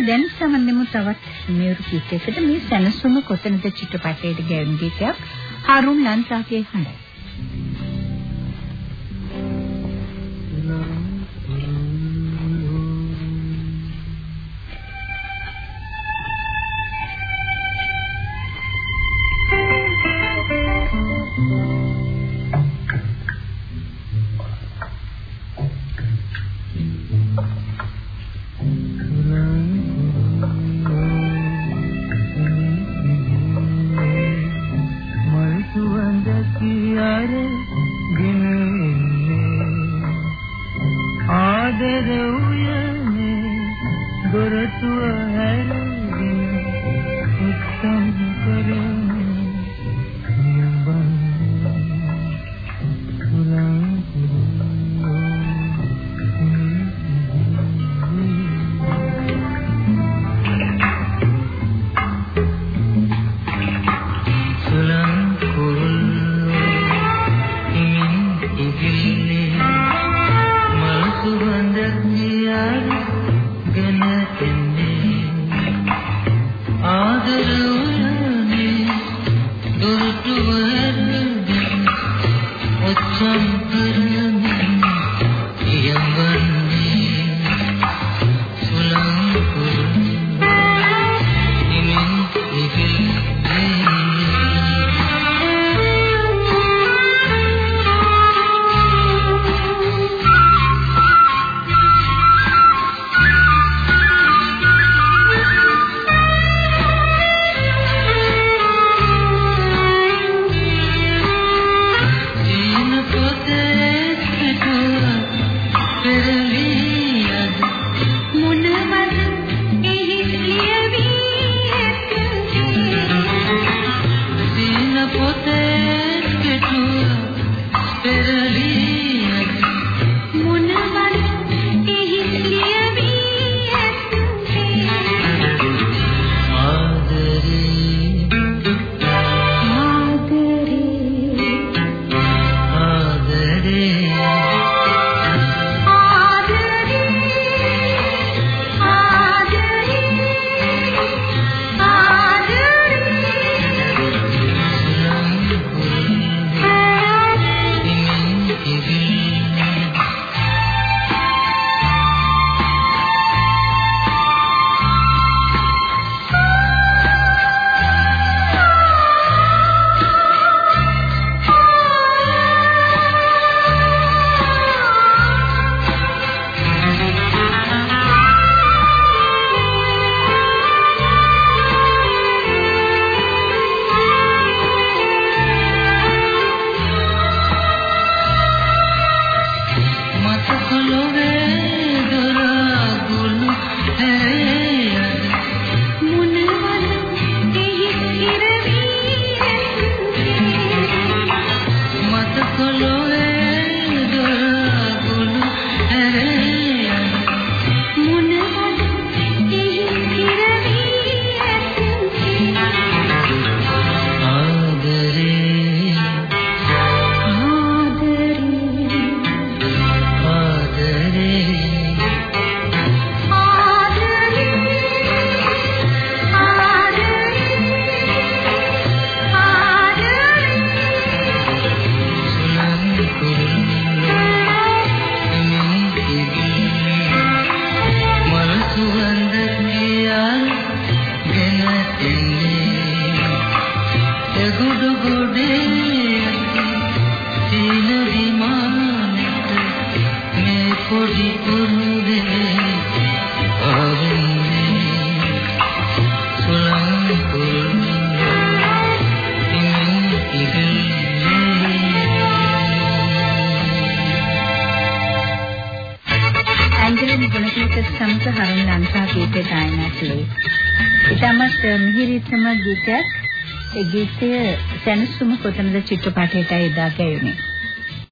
අපි දැන් සමන්නෙමු තවත් මෙවරු කීපයකට මේ සනසුම කොතනද චිත්‍රපටයේ ගැයුම් ගීතයක් හරුන් ලන්සාගේ හඬයි. දෙර උයනේ දොරටුව හැරගෙන උත්සන්න කරේ ගීතය සැනසුම කොතනද චිත්‍රපටයට එදා ගැයුනේ.